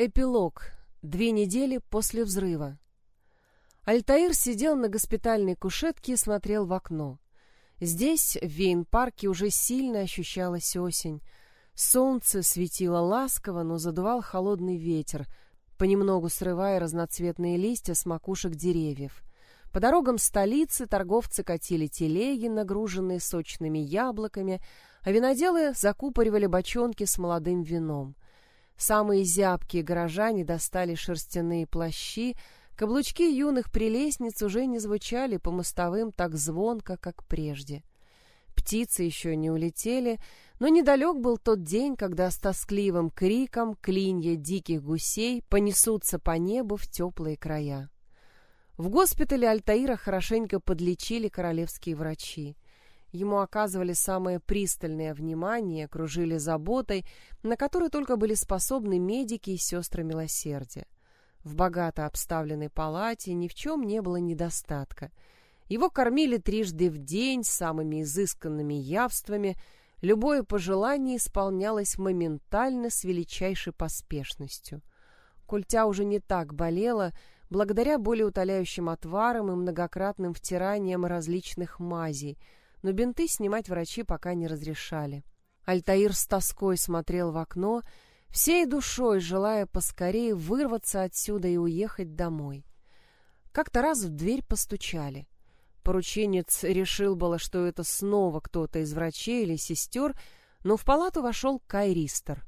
Эпилог. Две недели после взрыва. Альтаир сидел на госпитальной кушетке и смотрел в окно. Здесь, в Вейн-парке, уже сильно ощущалась осень. Солнце светило ласково, но задувал холодный ветер, понемногу срывая разноцветные листья с макушек деревьев. По дорогам столицы торговцы катили телеги, нагруженные сочными яблоками, а виноделы закупоривали бочонки с молодым вином. Самые зябкие горожане достали шерстяные плащи, каблучки юных прелестниц уже не звучали по мостовым так звонко, как прежде. Птицы еще не улетели, но недалек был тот день, когда с тоскливым криком клинья диких гусей понесутся по небу в теплые края. В госпитале Альтаира хорошенько подлечили королевские врачи. Ему оказывали самое пристальное внимание, окружили заботой, на которую только были способны медики и сестры милосердия. В богато обставленной палате ни в чем не было недостатка. Его кормили трижды в день самыми изысканными явствами, любое пожелание исполнялось моментально с величайшей поспешностью. Культя уже не так болела, благодаря более утоляющим отварам и многократным втираниям различных мазей — но бинты снимать врачи пока не разрешали. Альтаир с тоской смотрел в окно, всей душой желая поскорее вырваться отсюда и уехать домой. Как-то раз в дверь постучали. Порученец решил было, что это снова кто-то из врачей или сестер, но в палату вошел Кайристер.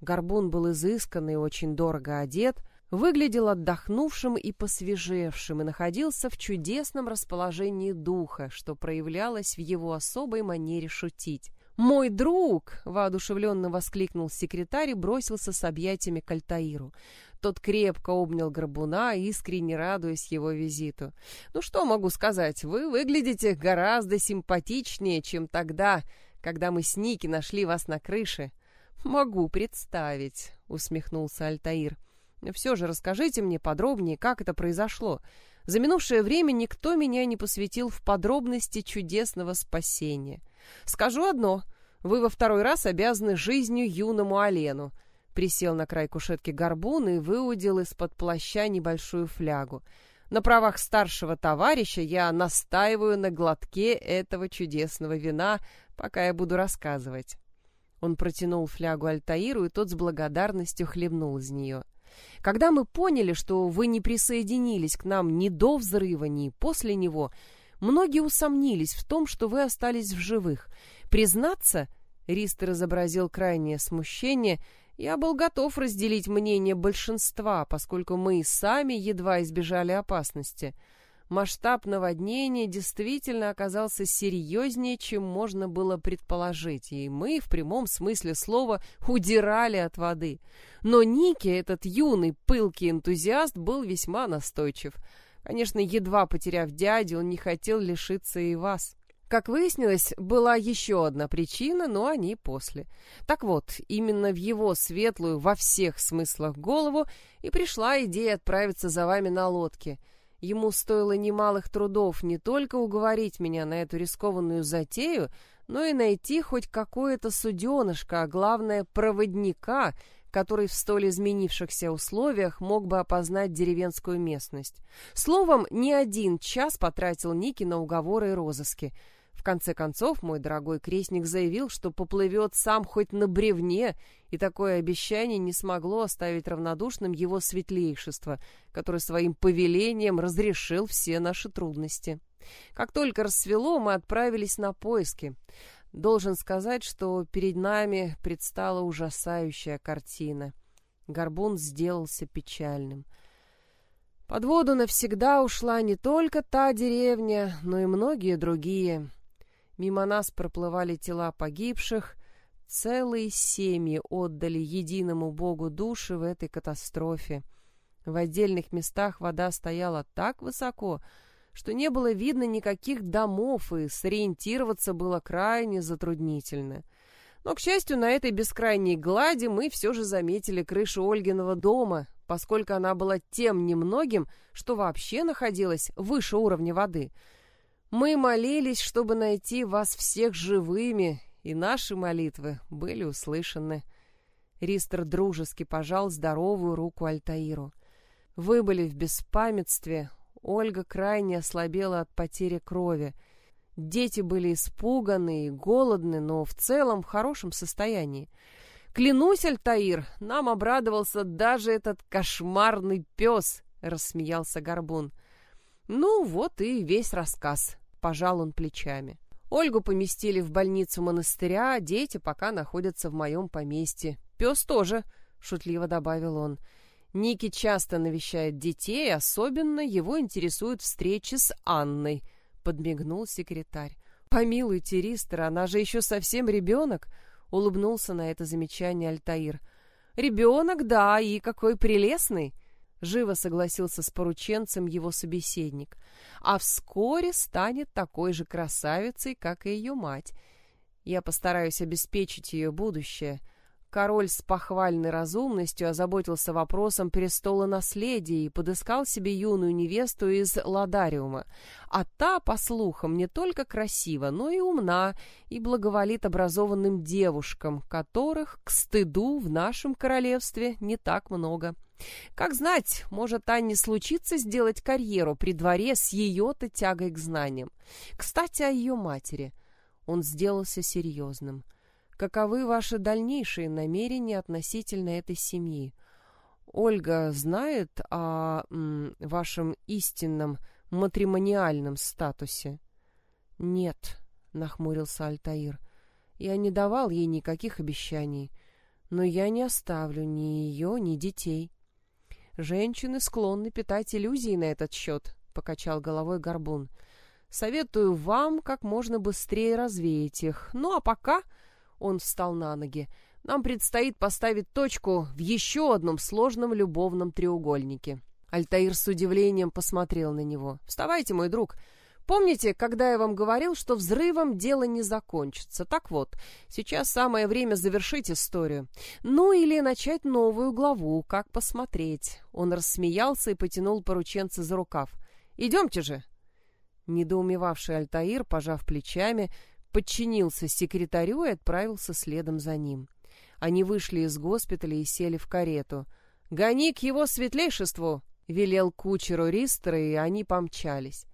Горбун был изысканный и очень дорого одет — выглядел отдохнувшим и посвежевшим и находился в чудесном расположении духа, что проявлялось в его особой манере шутить. «Мой друг!» — воодушевленно воскликнул секретарь и бросился с объятиями к Альтаиру. Тот крепко обнял Горбуна, искренне радуясь его визиту. «Ну что могу сказать, вы выглядите гораздо симпатичнее, чем тогда, когда мы с Ники нашли вас на крыше». «Могу представить», — усмехнулся Альтаир. Все же расскажите мне подробнее, как это произошло. За минувшее время никто меня не посвятил в подробности чудесного спасения. Скажу одно. Вы во второй раз обязаны жизнью юному Олену. Присел на край кушетки горбун и выудил из-под плаща небольшую флягу. На правах старшего товарища я настаиваю на глотке этого чудесного вина, пока я буду рассказывать. Он протянул флягу Альтаиру, и тот с благодарностью хлебнул из нее. Когда мы поняли, что вы не присоединились к нам ни до взрыва, ни после него, многие усомнились в том, что вы остались в живых. Признаться, Ристер изобразил крайнее смущение, я был готов разделить мнение большинства, поскольку мы сами едва избежали опасности — масштаб наводнения действительно оказался серьезнее, чем можно было предположить, и мы в прямом смысле слова удирали от воды. Но Ники, этот юный, пылкий энтузиаст, был весьма настойчив. Конечно, едва потеряв дядю, он не хотел лишиться и вас. Как выяснилось, была еще одна причина, но они после. Так вот, именно в его светлую во всех смыслах голову и пришла идея отправиться за вами на лодке — Ему стоило немалых трудов не только уговорить меня на эту рискованную затею, но и найти хоть какое-то суденышко, а главное проводника, который в столь изменившихся условиях мог бы опознать деревенскую местность. Словом, не один час потратил Ники на уговоры и розыски — в конце концов, мой дорогой крестник заявил, что поплывет сам хоть на бревне, и такое обещание не смогло оставить равнодушным его светлейшество, который своим повелением разрешил все наши трудности. Как только рассвело, мы отправились на поиски. Должен сказать, что перед нами предстала ужасающая картина. Горбун сделался печальным. Под воду навсегда ушла не только та деревня, но и многие другие — Мимо нас проплывали тела погибших. Целые семьи отдали единому богу души в этой катастрофе. В отдельных местах вода стояла так высоко, что не было видно никаких домов, и сориентироваться было крайне затруднительно. Но, к счастью, на этой бескрайней глади мы все же заметили крышу Ольгиного дома, поскольку она была тем немногим, что вообще находилась выше уровня воды — мы молились, чтобы найти вас всех живыми, и наши молитвы были услышаны. Ристер дружески пожал здоровую руку Альтаиру. Вы были в беспамятстве. Ольга крайне ослабела от потери крови. Дети были испуганы и голодны, но в целом в хорошем состоянии. Клянусь, Альтаир, нам обрадовался даже этот кошмарный пес, рассмеялся Горбун. Ну вот и весь рассказ, пожал он плечами. Ольгу поместили в больницу монастыря, дети пока находятся в моем поместье. Пес тоже, шутливо добавил он. Ники часто навещает детей, особенно его интересуют встречи с Анной, подмигнул секретарь. Помилуйте, Ристер, она же еще совсем ребенок, улыбнулся на это замечание Альтаир. Ребенок, да, и какой прелестный. Живо согласился с порученцем его собеседник. А вскоре станет такой же красавицей, как и ее мать. Я постараюсь обеспечить ее будущее. Король с похвальной разумностью озаботился вопросом престола наследия и подыскал себе юную невесту из Ладариума. А та, по слухам, не только красива, но и умна и благоволит образованным девушкам, которых, к стыду, в нашем королевстве не так много. Как знать, может, Анне случится сделать карьеру при дворе с ее-то тягой к знаниям. Кстати, о ее матери. Он сделался серьезным. Каковы ваши дальнейшие намерения относительно этой семьи? Ольга знает о м, вашем истинном матримониальном статусе? Нет, нахмурился Альтаир. Я не давал ей никаких обещаний, но я не оставлю ни ее, ни детей. Женщины склонны питать иллюзии на этот счет, покачал головой Горбун. Советую вам как можно быстрее развеять их. Ну а пока он встал на ноги. Нам предстоит поставить точку в еще одном сложном любовном треугольнике. Альтаир с удивлением посмотрел на него. «Вставайте, мой друг. Помните, когда я вам говорил, что взрывом дело не закончится? Так вот, сейчас самое время завершить историю. Ну или начать новую главу, как посмотреть. Он рассмеялся и потянул порученца за рукав. «Идемте же!» Недоумевавший Альтаир, пожав плечами, подчинился секретарю и отправился следом за ним. Они вышли из госпиталя и сели в карету. «Гони к его светлейшеству!» — велел кучеру Ристера, и они помчались.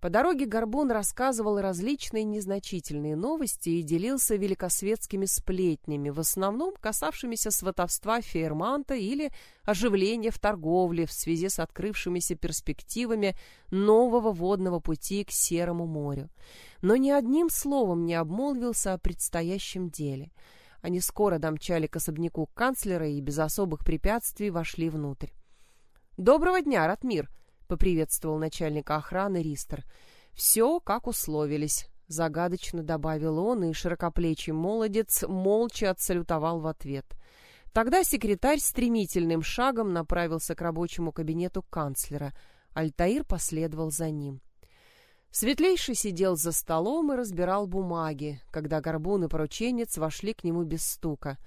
По дороге Горбун рассказывал различные незначительные новости и делился великосветскими сплетнями, в основном касавшимися сватовства Фейерманта или оживления в торговле в связи с открывшимися перспективами нового водного пути к Серому морю. Но ни одним словом не обмолвился о предстоящем деле. Они скоро домчали к особняку канцлера и без особых препятствий вошли внутрь. «Доброго дня, Ратмир!» — поприветствовал начальника охраны Ристер. «Все, как условились», — загадочно добавил он, и широкоплечий молодец молча отсалютовал в ответ. Тогда секретарь стремительным шагом направился к рабочему кабинету канцлера. Альтаир последовал за ним. Светлейший сидел за столом и разбирал бумаги, когда горбун и порученец вошли к нему без стука.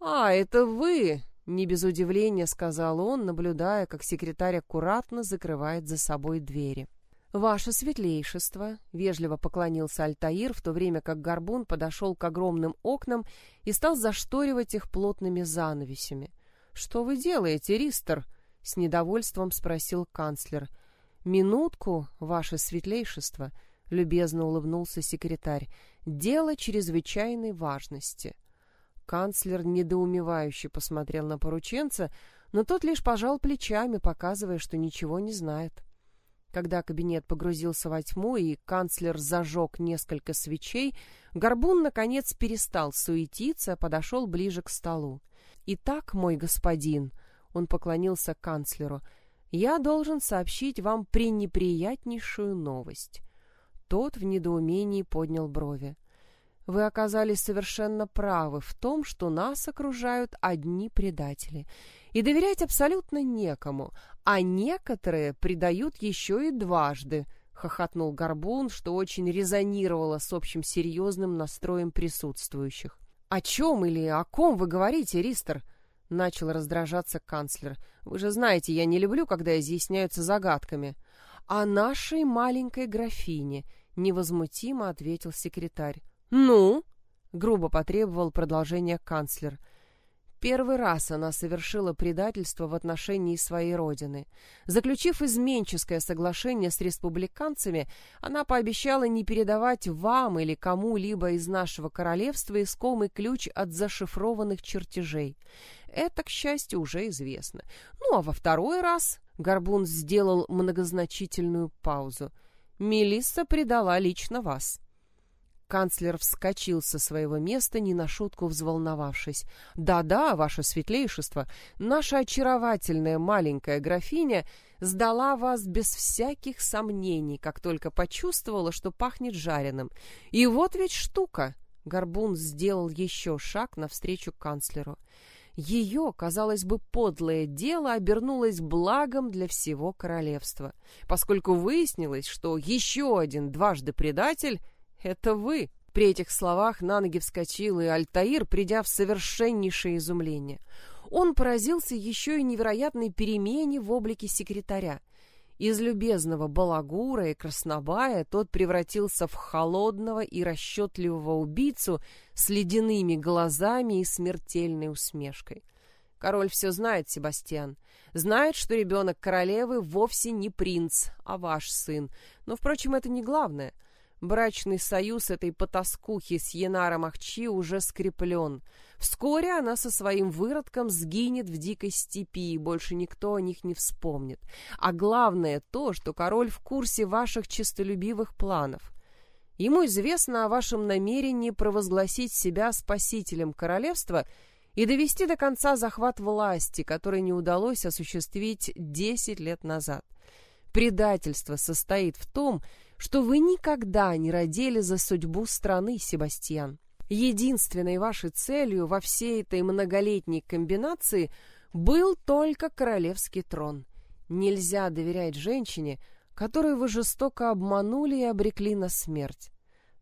«А, это вы!» Не без удивления сказал он, наблюдая, как секретарь аккуратно закрывает за собой двери. «Ваше светлейшество!» — вежливо поклонился Альтаир, в то время как Горбун подошел к огромным окнам и стал зашторивать их плотными занавесями. «Что вы делаете, Ристер?» — с недовольством спросил канцлер. «Минутку, ваше светлейшество!» — любезно улыбнулся секретарь. «Дело чрезвычайной важности». Канцлер недоумевающе посмотрел на порученца, но тот лишь пожал плечами, показывая, что ничего не знает. Когда кабинет погрузился во тьму и канцлер зажег несколько свечей, Горбун, наконец, перестал суетиться, подошел ближе к столу. «Итак, мой господин», — он поклонился канцлеру, — «я должен сообщить вам пренеприятнейшую новость». Тот в недоумении поднял брови. Вы оказались совершенно правы в том, что нас окружают одни предатели. И доверять абсолютно некому, а некоторые предают еще и дважды, — хохотнул Горбун, что очень резонировало с общим серьезным настроем присутствующих. — О чем или о ком вы говорите, Ристер? — начал раздражаться канцлер. — Вы же знаете, я не люблю, когда изъясняются загадками. — О нашей маленькой графине, — невозмутимо ответил секретарь. «Ну?» — грубо потребовал продолжения канцлер. Первый раз она совершила предательство в отношении своей родины. Заключив изменческое соглашение с республиканцами, она пообещала не передавать вам или кому-либо из нашего королевства искомый ключ от зашифрованных чертежей. Это, к счастью, уже известно. Ну, а во второй раз Горбун сделал многозначительную паузу. Мелисса предала лично вас. Канцлер вскочил со своего места, не на шутку взволновавшись. «Да-да, ваше светлейшество, наша очаровательная маленькая графиня сдала вас без всяких сомнений, как только почувствовала, что пахнет жареным. И вот ведь штука!» Горбун сделал еще шаг навстречу канцлеру. Ее, казалось бы, подлое дело обернулось благом для всего королевства, поскольку выяснилось, что еще один дважды предатель «Это вы!» При этих словах на ноги вскочил и Альтаир, придя в совершеннейшее изумление. Он поразился еще и невероятной перемене в облике секретаря. Из любезного балагура и краснобая тот превратился в холодного и расчетливого убийцу с ледяными глазами и смертельной усмешкой. Король все знает, Себастьян. Знает, что ребенок королевы вовсе не принц, а ваш сын. Но, впрочем, это не главное — Брачный союз этой потаскухи с Янаром Ахчи уже скреплен. Вскоре она со своим выродком сгинет в дикой степи, и больше никто о них не вспомнит. А главное то, что король в курсе ваших честолюбивых планов. Ему известно о вашем намерении провозгласить себя спасителем королевства и довести до конца захват власти, который не удалось осуществить десять лет назад. Предательство состоит в том, что вы никогда не родили за судьбу страны, Себастьян. Единственной вашей целью во всей этой многолетней комбинации был только королевский трон. Нельзя доверять женщине, которую вы жестоко обманули и обрекли на смерть.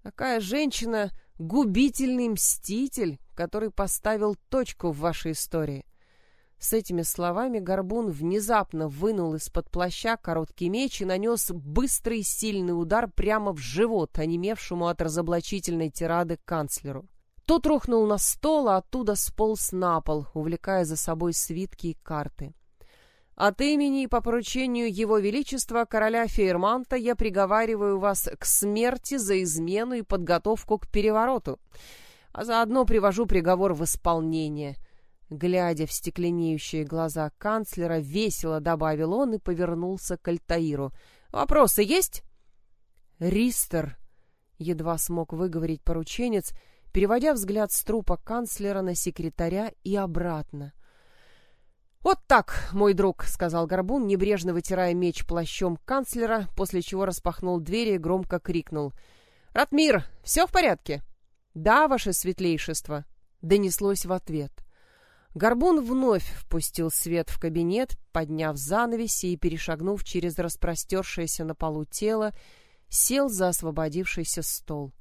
Такая женщина — губительный мститель, который поставил точку в вашей истории. С этими словами Горбун внезапно вынул из-под плаща короткий меч и нанес быстрый сильный удар прямо в живот, онемевшему от разоблачительной тирады канцлеру. Тот рухнул на стол, а оттуда сполз на пол, увлекая за собой свитки и карты. От имени и по поручению Его Величества короля Фейерманта я приговариваю вас к смерти за измену и подготовку к перевороту, а заодно привожу приговор в исполнение — Глядя в стекленеющие глаза канцлера, весело добавил он и повернулся к Альтаиру. «Вопросы есть?» «Ристер», — едва смог выговорить порученец, переводя взгляд с трупа канцлера на секретаря и обратно. «Вот так, мой друг», — сказал Горбун, небрежно вытирая меч плащом канцлера, после чего распахнул двери и громко крикнул. «Ратмир, все в порядке?» «Да, ваше светлейшество», — донеслось в ответ. — Горбун вновь впустил свет в кабинет, подняв занавеси и, перешагнув через распростершееся на полу тело, сел за освободившийся стол.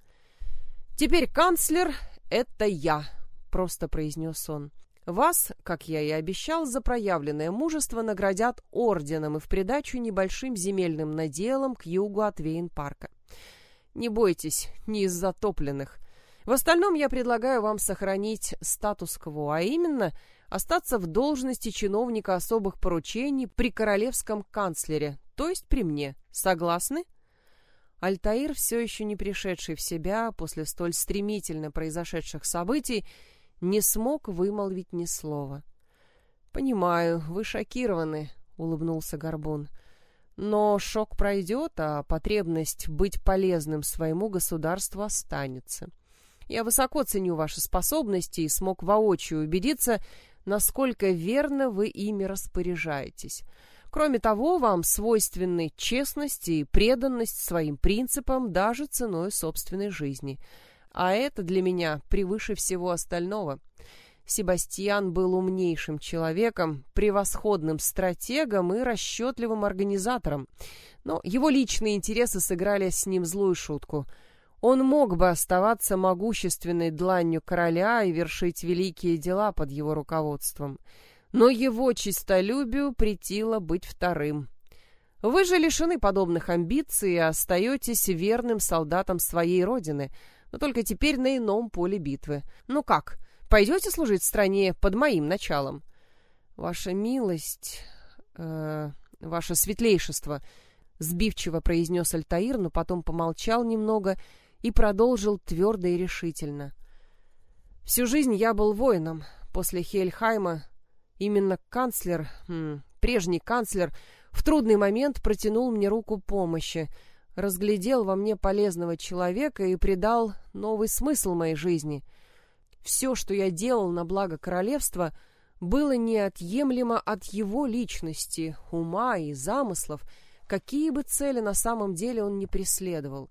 «Теперь канцлер — это я», — просто произнес он. «Вас, как я и обещал, за проявленное мужество наградят орденом и в придачу небольшим земельным наделом к югу от Вейн-парка. Не бойтесь, не из затопленных. В остальном я предлагаю вам сохранить статус-кво, а именно остаться в должности чиновника особых поручений при королевском канцлере, то есть при мне. Согласны? Альтаир, все еще не пришедший в себя после столь стремительно произошедших событий, не смог вымолвить ни слова. «Понимаю, вы шокированы», — улыбнулся Горбун. «Но шок пройдет, а потребность быть полезным своему государству останется. Я высоко ценю ваши способности и смог воочию убедиться, насколько верно вы ими распоряжаетесь. Кроме того, вам свойственны честность и преданность своим принципам даже ценой собственной жизни. А это для меня превыше всего остального. Себастьян был умнейшим человеком, превосходным стратегом и расчетливым организатором. Но его личные интересы сыграли с ним злую шутку — он мог бы оставаться могущественной дланью короля и вершить великие дела под его руководством. Но его чистолюбию притило быть вторым. Вы же лишены подобных амбиций и остаетесь верным солдатом своей родины, но только теперь на ином поле битвы. Ну как, Пойдете служить стране под моим началом? Ваша милость, э, ваше светлейшество, сбивчиво произнес Альтаир, но потом помолчал немного и продолжил твердо и решительно. Всю жизнь я был воином. После Хельхайма именно канцлер, прежний канцлер, в трудный момент протянул мне руку помощи, разглядел во мне полезного человека и придал новый смысл моей жизни. Все, что я делал на благо королевства, было неотъемлемо от его личности, ума и замыслов, какие бы цели на самом деле он не преследовал.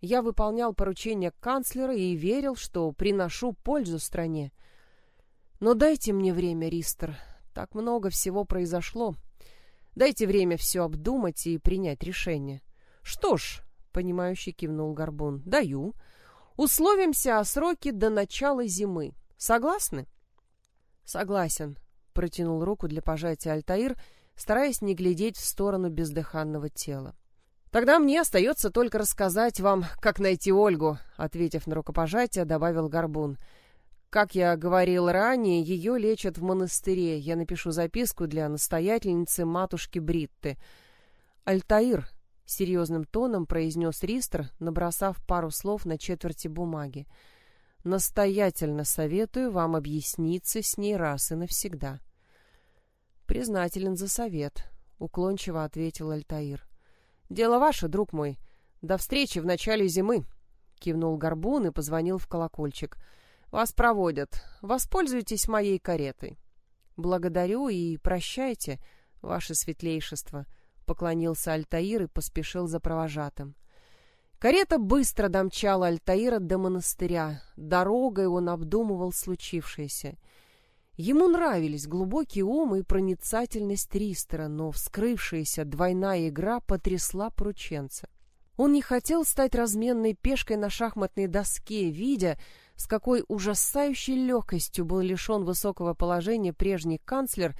Я выполнял поручения канцлера и верил, что приношу пользу стране. Но дайте мне время, Ристер. Так много всего произошло. Дайте время все обдумать и принять решение. Что ж, понимающий кивнул Горбун. Даю. Условимся о сроке до начала зимы. Согласны? Согласен, протянул руку для пожатия Альтаир, стараясь не глядеть в сторону бездыханного тела. Тогда мне остается только рассказать вам, как найти Ольгу, ответив на рукопожатие, добавил Горбун. Как я говорил ранее, ее лечат в монастыре. Я напишу записку для настоятельницы матушки Бритты. Альтаир, серьезным тоном произнес Ристер, набросав пару слов на четверти бумаги. Настоятельно советую вам объясниться с ней раз и навсегда. Признателен за совет, уклончиво ответил Альтаир. Дело ваше, друг мой. До встречи в начале зимы, кивнул Горбун и позвонил в колокольчик. Вас проводят. Воспользуйтесь моей каретой. Благодарю и прощайте, ваше светлейшество, поклонился Альтаир и поспешил за провожатым. Карета быстро домчала Альтаира до монастыря. Дорогой он обдумывал случившееся. Ему нравились глубокий ум и проницательность Ристера, но вскрывшаяся двойная игра потрясла порученца. Он не хотел стать разменной пешкой на шахматной доске, видя, с какой ужасающей легкостью был лишен высокого положения прежний канцлер,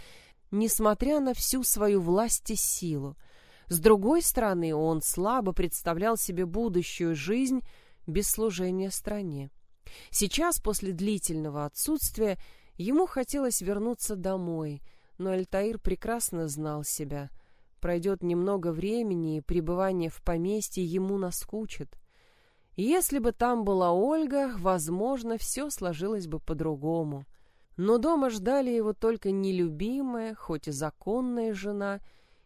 несмотря на всю свою власть и силу. С другой стороны, он слабо представлял себе будущую жизнь без служения стране. Сейчас, после длительного отсутствия, ему хотелось вернуться домой, но Альтаир прекрасно знал себя. Пройдет немного времени, и пребывание в поместье ему наскучит. Если бы там была Ольга, возможно, все сложилось бы по-другому. Но дома ждали его только нелюбимая, хоть и законная жена,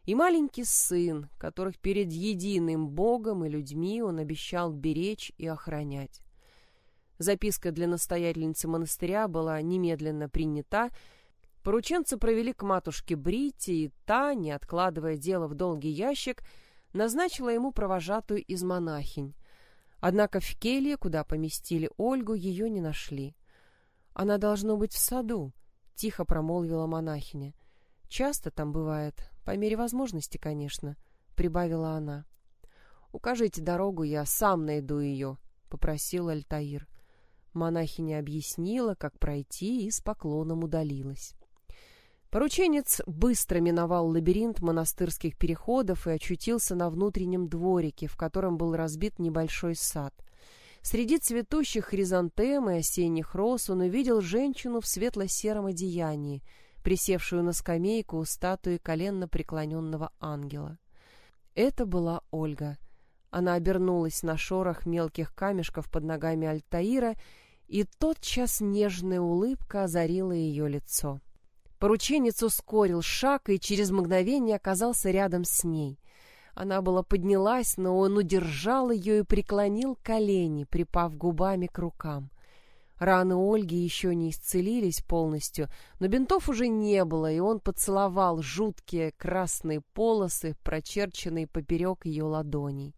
и маленький сын, которых перед единым Богом и людьми он обещал беречь и охранять. Записка для настоятельницы монастыря была немедленно принята, порученцы провели к матушке Брите, и та, не откладывая дело в долгий ящик, назначила ему провожатую из монахинь. Однако в келье, куда поместили Ольгу, ее не нашли. Она должно быть в саду, тихо промолвила монахиня. Часто там бывает, по мере возможности, конечно, прибавила она. Укажите дорогу, я сам найду ее», — попросил Альтаир. Монахиня объяснила, как пройти, и с поклоном удалилась. Порученец быстро миновал лабиринт монастырских переходов и очутился на внутреннем дворике, в котором был разбит небольшой сад. Среди цветущих хризантем и осенних роз он увидел женщину в светло-сером одеянии, присевшую на скамейку у статуи коленно преклоненного ангела. Это была Ольга. Она обернулась на шорох мелких камешков под ногами Альтаира, и тотчас нежная улыбка озарила ее лицо. Порученец ускорил шаг и через мгновение оказался рядом с ней. Она была поднялась, но он удержал ее и преклонил колени, припав губами к рукам. Раны Ольги еще не исцелились полностью, но бинтов уже не было, и он поцеловал жуткие красные полосы, прочерченные поперек ее ладоней.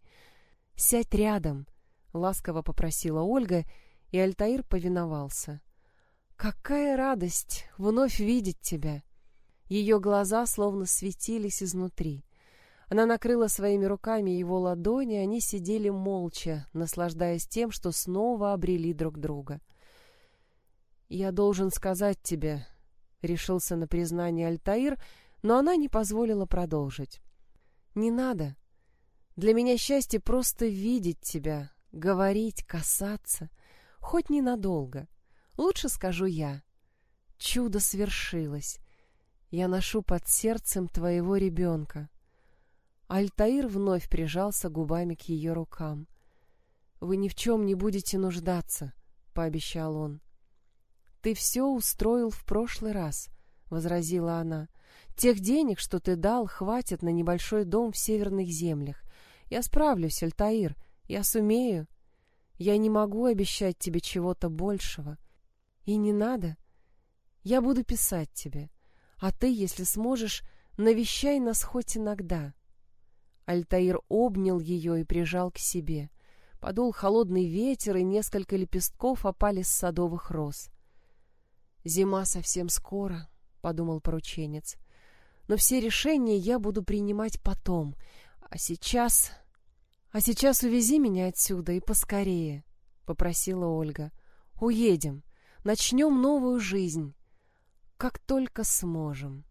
«Сядь рядом», — ласково попросила Ольга, и Альтаир повиновался. Какая радость вновь видеть тебя. Ее глаза словно светились изнутри. Она накрыла своими руками его ладони, они сидели молча, наслаждаясь тем, что снова обрели друг друга. Я должен сказать тебе, решился на признание Альтаир, но она не позволила продолжить. Не надо. Для меня счастье просто видеть тебя, говорить, касаться, хоть ненадолго. Лучше скажу я. Чудо свершилось. Я ношу под сердцем твоего ребенка. Альтаир вновь прижался губами к ее рукам. «Вы ни в чем не будете нуждаться», — пообещал он. «Ты все устроил в прошлый раз», — возразила она. «Тех денег, что ты дал, хватит на небольшой дом в северных землях. Я справлюсь, Альтаир, я сумею. Я не могу обещать тебе чего-то большего. И не надо. Я буду писать тебе. А ты, если сможешь, навещай нас хоть иногда. Альтаир обнял ее и прижал к себе. Подул холодный ветер, и несколько лепестков опали с садовых роз. «Зима совсем скоро», — подумал порученец. «Но все решения я буду принимать потом. А сейчас...» «А сейчас увези меня отсюда и поскорее», — попросила Ольга. «Уедем. Начнем новую жизнь. Как только сможем».